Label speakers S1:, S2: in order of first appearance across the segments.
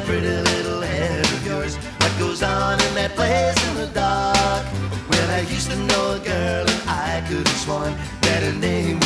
S1: that pretty little head of yours? What goes on in that place in the dark? Well, I used to know a girl and I could have sworn that her name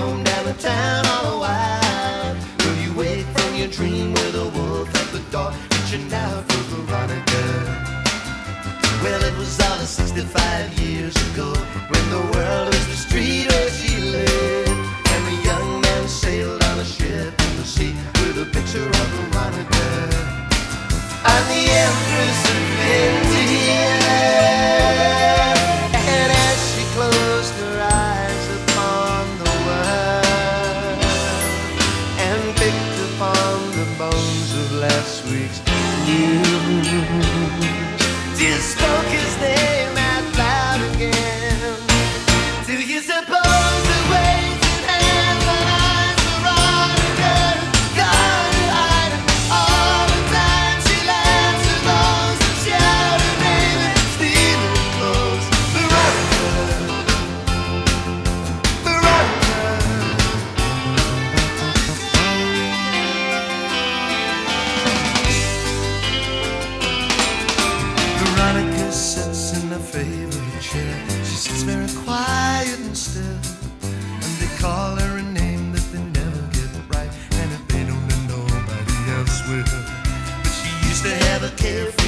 S1: roam down the town all wild? Will you wake from your dream with a wolf at the door reaching out for Veronica? Well, it was all 65 years ago. this week's news. Dispo- She sits very quiet and still, and they call her a name that they never get right, and if they don't, then nobody else will. But she used to have a carefree.